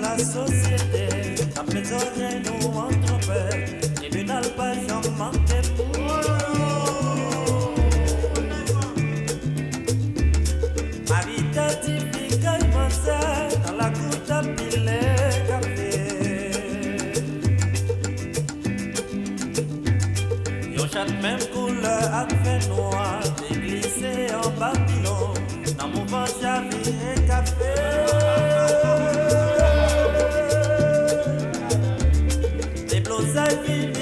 la société, la prisonnier nous entrepelle, tribunal pas j'en manque pour Marie certifique dans la à pile café. Yo chat même couleur fait noir, Brazil